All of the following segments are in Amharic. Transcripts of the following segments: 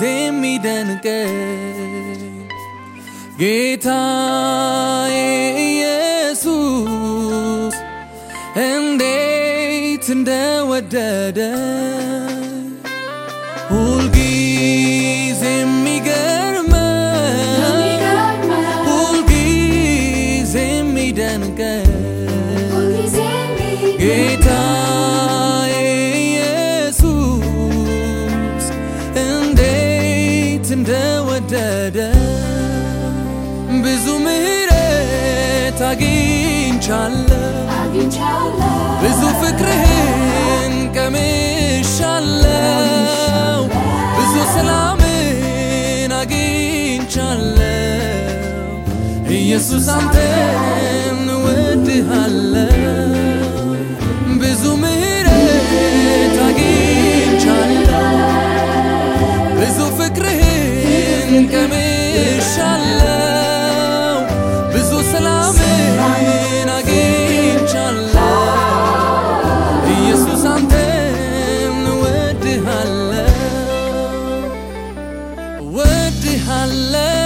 zemidஎனக்கு ጌታዬ ኢየሱስ እንዴት እንደወደደ ሁልጊዜ የሚገርመ ሁልጊዜ የሚደንቀ ጌታ አግኝቻለሁ። ብዙ ፍቅርህን ቀምሻለው ብዙ ሰላምን አግኝቻለው ኢየሱስ አንተን እወድሃለው ብዙ ምሕረት word to her.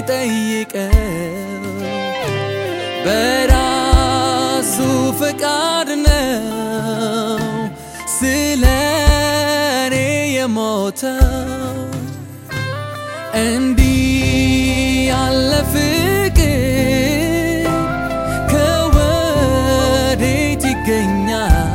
ሳይጠይቀው በራሱ ፈቃድ ነው ስለ እኔ የሞተው እንዲህ ያለ ፍቅር ከወዴት ይገኛል?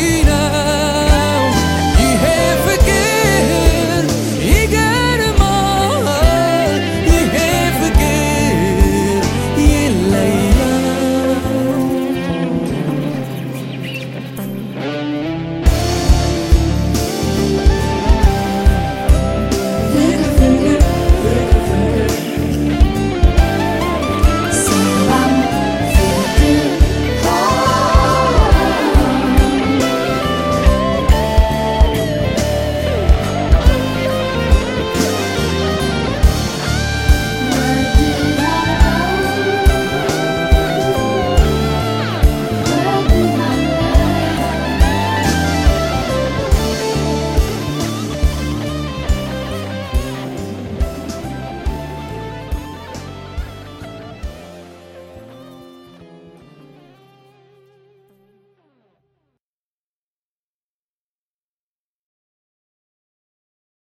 vida.